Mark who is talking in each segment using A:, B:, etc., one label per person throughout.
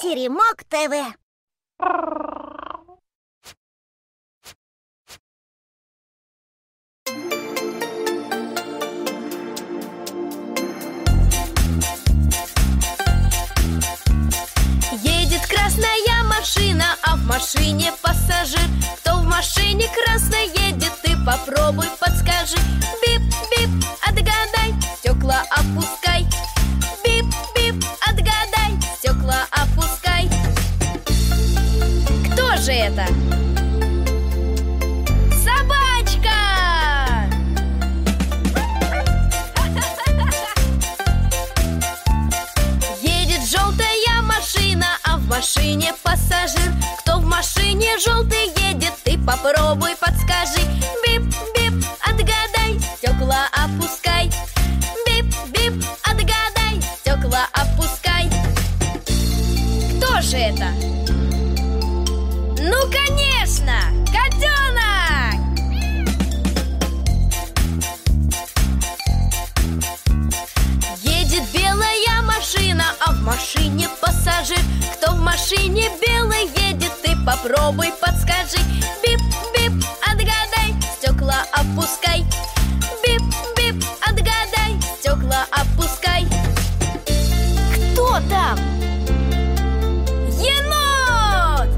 A: Теремок ТВ.
B: Едет красная машина, а в машине пассажир Кто в машине красной едет, ты попробуй подскажи машине пассажир. Кто в машине желтый едет, ты попробуй подскажи. Бип-бип, отгадай, стекла опускай. Бип-бип, отгадай, стекла опускай. Кто же это? Ну, конечно, машине белой едет, ты попробуй подскажи Бип-бип, отгадай, стекла опускай Бип-бип, отгадай, стекла опускай Кто там? Енот!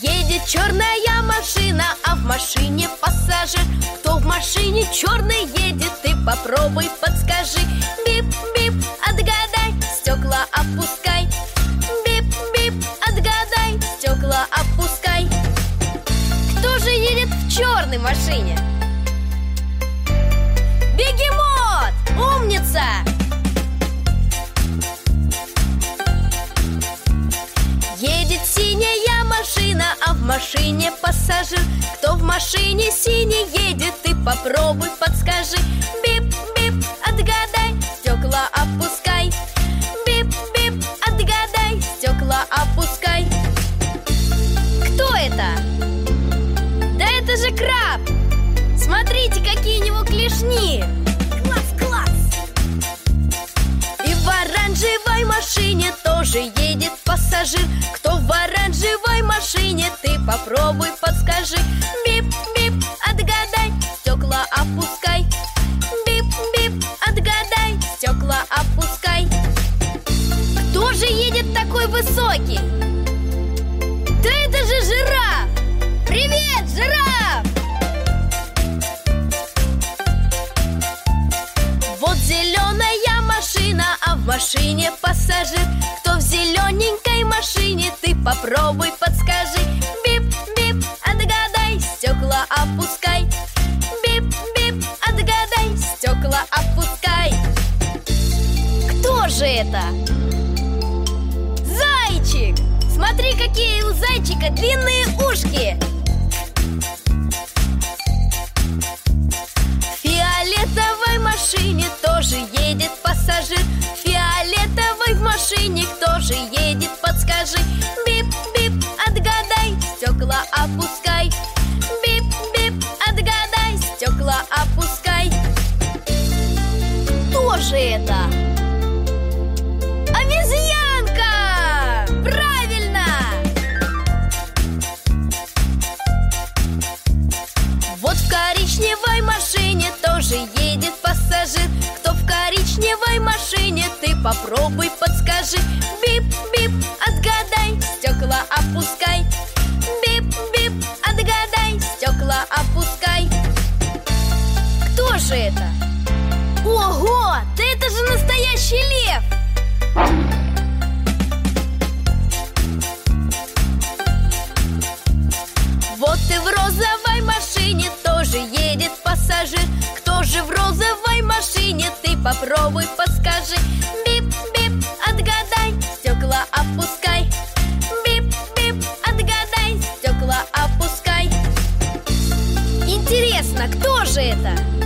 B: Едет черная машина, а в машине пассажир Кто в машине черной попробуй подскажи Бип-бип, отгадай, стекла опускай Бип-бип, отгадай, стекла опускай Кто же едет в черной машине? Бегемот! Умница! Едет синяя машина, а в машине пассажир Кто в машине синей едет, попробуй подскажи Бип-бип, отгадай, стекла опускай Бип-бип, отгадай, стекла опускай Кто это? Да это же краб! Смотрите, какие у него клешни! Клац-клац! И в оранжевой машине тоже едет пассажир Кто в оранжевой машине, ты попробуй подскажи Бип-бип, высокий? Да это же жираф! Привет, жираф! Вот зеленая машина, а в машине пассажир Кто в зелененькой машине, ты попробуй подскажи Бип-бип, отгадай, стекла опускай Бип-бип, отгадай, стекла опускай Кто же это? Смотри, какие у зайчика длинные ушки! В фиолетовой машине тоже едет пассажир В фиолетовой в машине кто же едет, подскажи Бип-бип, отгадай, стекла опускай Бип-бип, отгадай, стекла опускай Кто же это? Обезьянка! Пассажир Кто в коричневой машине, ты попробуй подскажи Бип-бип, отгадай, стекла опускай Бип-бип, отгадай, стекла опускай Кто же это? Ого, да это же настоящий лев! Z.